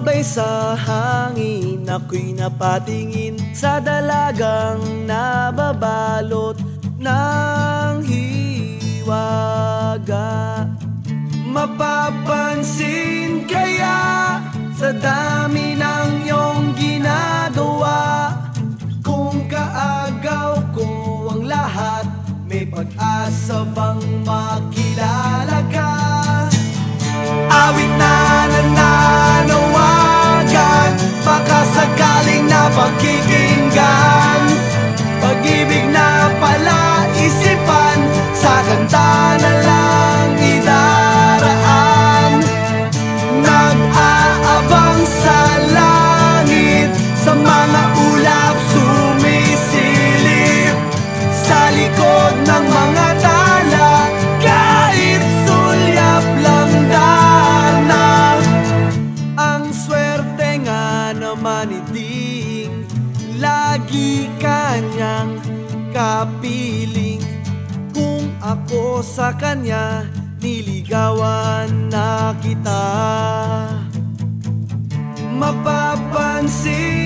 Sumabay sa hangin Ako'y napatingin Sa dalagang nababalot Ng hiwaga. Mapapansin kaya Sa dami ng iyong ginagawa? Kung kaagaw ko ang lahat May pag-asa bang makilala ka? Awit na iting Lagi kanyang kapiling. Kung ako sa kanya Niligawan na kita. Mapapansin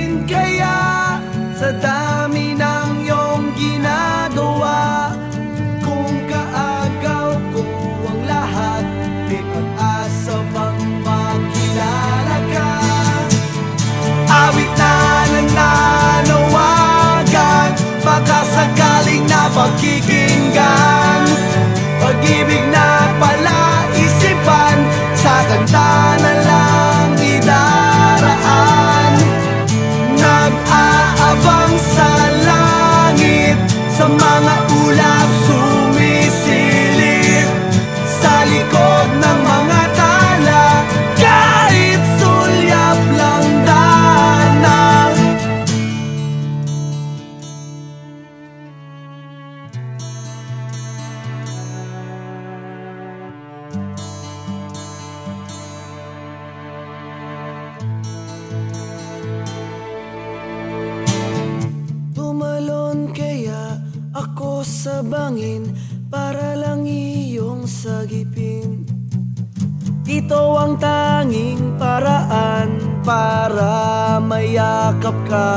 making sa bangin Para lang iyong sagipin. Ito ang tanging paraan Para mayakap ka